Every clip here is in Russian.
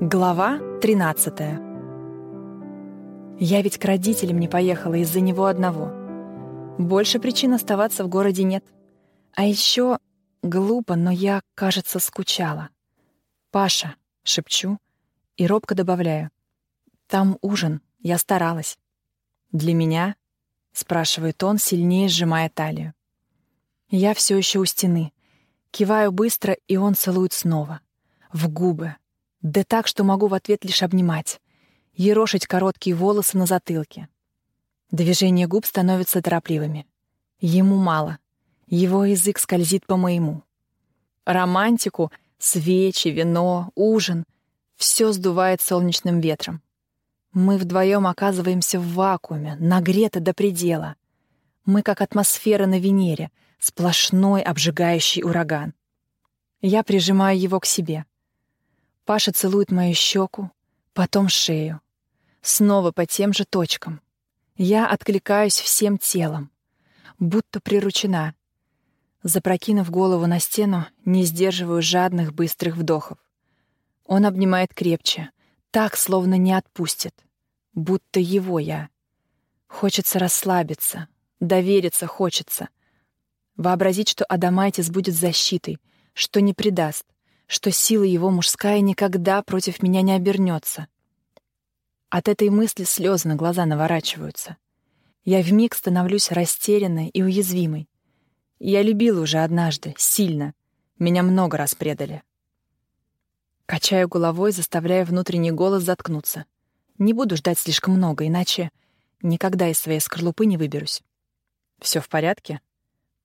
Глава 13 Я ведь к родителям не поехала из-за него одного. Больше причин оставаться в городе нет. А еще глупо, но я, кажется, скучала. «Паша», — шепчу, и робко добавляю. «Там ужин, я старалась». «Для меня?» — спрашивает он, сильнее сжимая талию. Я все еще у стены. Киваю быстро, и он целует снова. В губы, да так, что могу в ответ лишь обнимать, ерошить короткие волосы на затылке. Движения губ становятся торопливыми. Ему мало. Его язык скользит по моему. Романтику, свечи, вино, ужин — все сдувает солнечным ветром. Мы вдвоем оказываемся в вакууме, нагреты до предела. Мы как атмосфера на Венере, сплошной обжигающий ураган. Я прижимаю его к себе — Паша целует мою щеку, потом шею. Снова по тем же точкам. Я откликаюсь всем телом, будто приручена. Запрокинув голову на стену, не сдерживаю жадных быстрых вдохов. Он обнимает крепче, так, словно не отпустит. Будто его я. Хочется расслабиться, довериться хочется. Вообразить, что Адамайтис будет защитой, что не предаст, что сила его мужская никогда против меня не обернется. От этой мысли слезы на глаза наворачиваются. Я вмиг становлюсь растерянной и уязвимой. Я любила уже однажды, сильно. Меня много раз предали. Качаю головой, заставляя внутренний голос заткнуться. Не буду ждать слишком много, иначе никогда из своей скорлупы не выберусь. Все в порядке?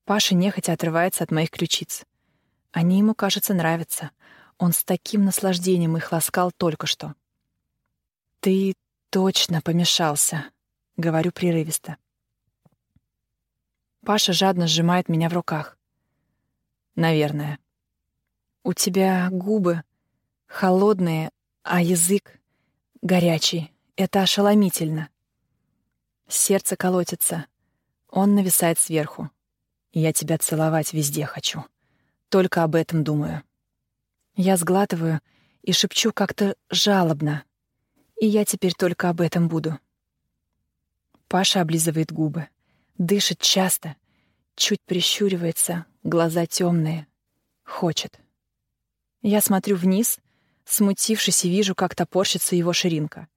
Паша нехотя отрывается от моих ключиц. Они ему, кажется, нравятся. Он с таким наслаждением их ласкал только что. «Ты точно помешался», — говорю прерывисто. Паша жадно сжимает меня в руках. «Наверное. У тебя губы холодные, а язык горячий. Это ошеломительно. Сердце колотится. Он нависает сверху. Я тебя целовать везде хочу». Только об этом думаю. Я сглатываю и шепчу как-то жалобно. И я теперь только об этом буду. Паша облизывает губы, дышит часто, чуть прищуривается, глаза темные. Хочет. Я смотрю вниз, смутившись, и вижу, как топорщится его ширинка.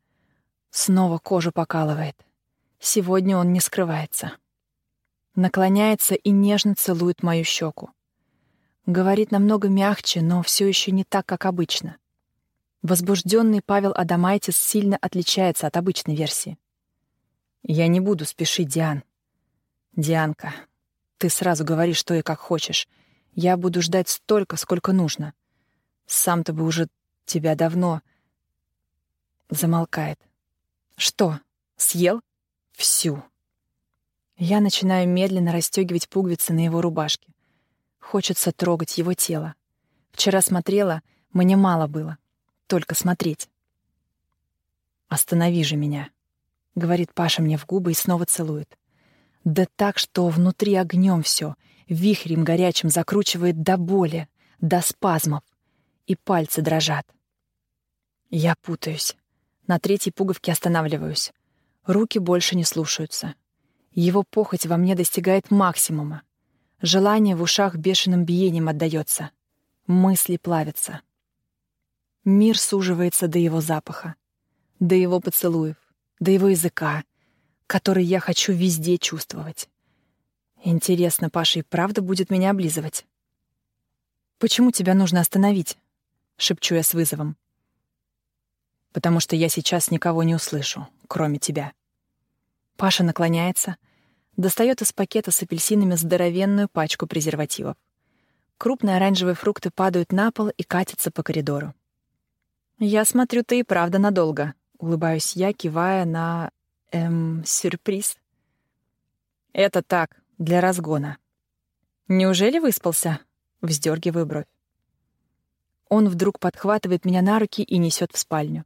Снова кожу покалывает. Сегодня он не скрывается. Наклоняется и нежно целует мою щеку. Говорит намного мягче, но все еще не так, как обычно. Возбужденный Павел Адамайтис сильно отличается от обычной версии. «Я не буду спешить, Диан». «Дианка, ты сразу говоришь, что и как хочешь. Я буду ждать столько, сколько нужно. Сам-то бы уже тебя давно...» Замолкает. «Что, съел?» «Всю». Я начинаю медленно расстегивать пуговицы на его рубашке. Хочется трогать его тело. Вчера смотрела, мне мало было. Только смотреть. «Останови же меня», — говорит Паша мне в губы и снова целует. Да так, что внутри огнем все, вихрем горячим закручивает до боли, до спазмов, и пальцы дрожат. Я путаюсь. На третьей пуговке останавливаюсь. Руки больше не слушаются. Его похоть во мне достигает максимума. Желание в ушах бешеным биением отдаётся. Мысли плавятся. Мир суживается до его запаха, до его поцелуев, до его языка, который я хочу везде чувствовать. Интересно, Паша и правда будет меня облизывать? «Почему тебя нужно остановить?» — шепчу я с вызовом. «Потому что я сейчас никого не услышу, кроме тебя». Паша наклоняется — Достает из пакета с апельсинами здоровенную пачку презервативов. Крупные оранжевые фрукты падают на пол и катятся по коридору. «Я смотрю, ты и правда надолго», — улыбаюсь я, кивая на... эм... сюрприз. «Это так, для разгона». «Неужели выспался?» — вздергиваю бровь. Он вдруг подхватывает меня на руки и несет в спальню.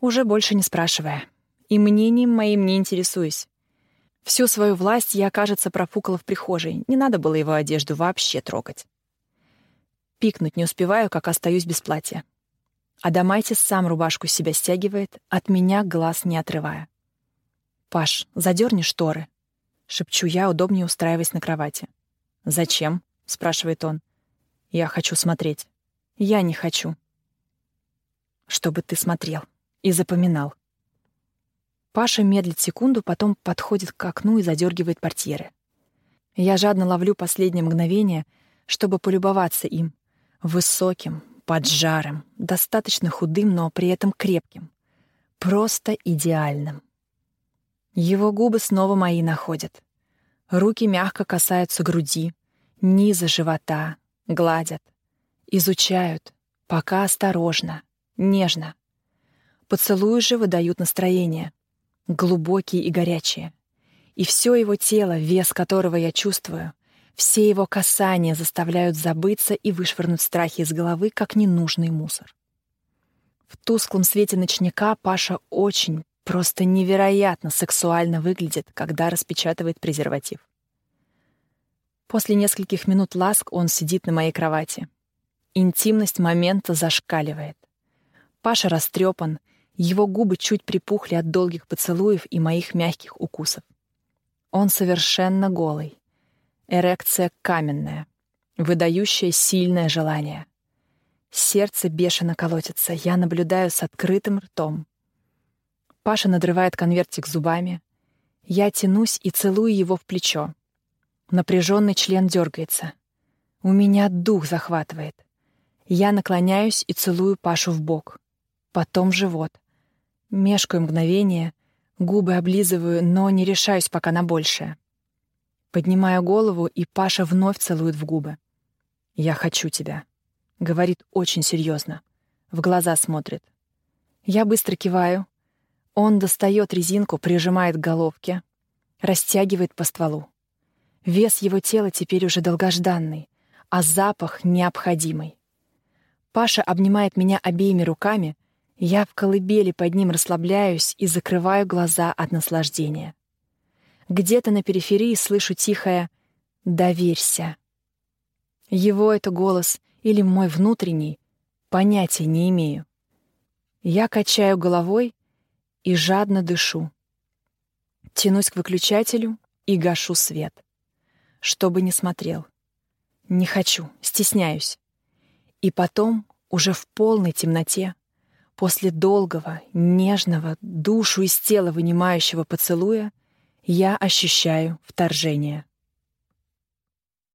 Уже больше не спрашивая. И мнением моим не интересуюсь. Всю свою власть я, кажется, профукала в прихожей. Не надо было его одежду вообще трогать. Пикнуть не успеваю, как остаюсь без платья. Адамайтис сам рубашку себя стягивает, от меня глаз не отрывая. «Паш, задерни шторы», — шепчу я, удобнее устраиваясь на кровати. «Зачем?» — спрашивает он. «Я хочу смотреть». «Я не хочу». «Чтобы ты смотрел и запоминал». Паша медлит секунду, потом подходит к окну и задергивает портьеры. Я жадно ловлю последнее мгновение, чтобы полюбоваться им. Высоким, поджарым, достаточно худым, но при этом крепким. Просто идеальным. Его губы снова мои находят. Руки мягко касаются груди, низа живота, гладят. Изучают, пока осторожно, нежно. Поцелуи же выдают настроение. Глубокие и горячие. И все его тело, вес которого я чувствую, все его касания заставляют забыться и вышвырнуть страхи из головы, как ненужный мусор. В тусклом свете ночника Паша очень, просто невероятно сексуально выглядит, когда распечатывает презерватив. После нескольких минут ласк он сидит на моей кровати. Интимность момента зашкаливает. Паша растрепан, его губы чуть припухли от долгих поцелуев и моих мягких укусов. Он совершенно голый. Эрекция каменная, выдающая сильное желание. Сердце бешено колотится, я наблюдаю с открытым ртом. Паша надрывает конвертик зубами. Я тянусь и целую его в плечо. Напряженный член дергается. У меня дух захватывает. Я наклоняюсь и целую Пашу в бок. Потом живот. Мешкаю мгновение, губы облизываю, но не решаюсь пока на большее. Поднимаю голову, и Паша вновь целует в губы. «Я хочу тебя», — говорит очень серьезно. В глаза смотрит. Я быстро киваю. Он достает резинку, прижимает к головке, растягивает по стволу. Вес его тела теперь уже долгожданный, а запах необходимый. Паша обнимает меня обеими руками, я в колыбели под ним расслабляюсь и закрываю глаза от наслаждения. Где-то на периферии слышу тихое «доверься». Его это голос или мой внутренний, понятия не имею. Я качаю головой и жадно дышу. Тянусь к выключателю и гашу свет. Чтобы не смотрел. Не хочу, стесняюсь. И потом, уже в полной темноте, после долгого, нежного, душу из тела вынимающего поцелуя, я ощущаю вторжение.